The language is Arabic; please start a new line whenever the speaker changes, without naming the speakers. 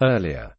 earlier